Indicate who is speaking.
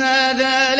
Speaker 1: هَٰذَا